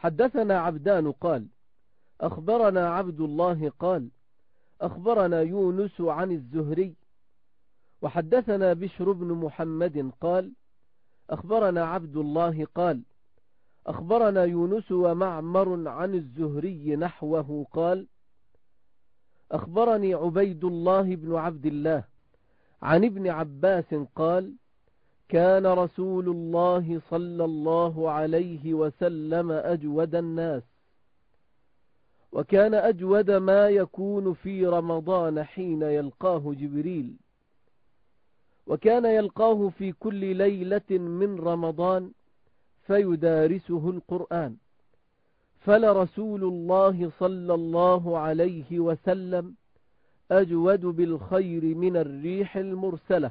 حدثنا عبدان قال أخبرنا عبد الله قال أخبرنا يونس عن الزهري وحدثنا بشر بن محمد قال أخبرنا عبد الله قال أخبرنا يونس ومعمر عن الزهري نحوه قال أخبرني عبيد الله بن عبد الله عن ابن عباس قال كان رسول الله صلى الله عليه وسلم أجود الناس وكان أجود ما يكون في رمضان حين يلقاه جبريل وكان يلقاه في كل ليلة من رمضان فيدارسه القرآن. فلرسول الله صلى الله عليه وسلم أجود بالخير من الريح المرسلة.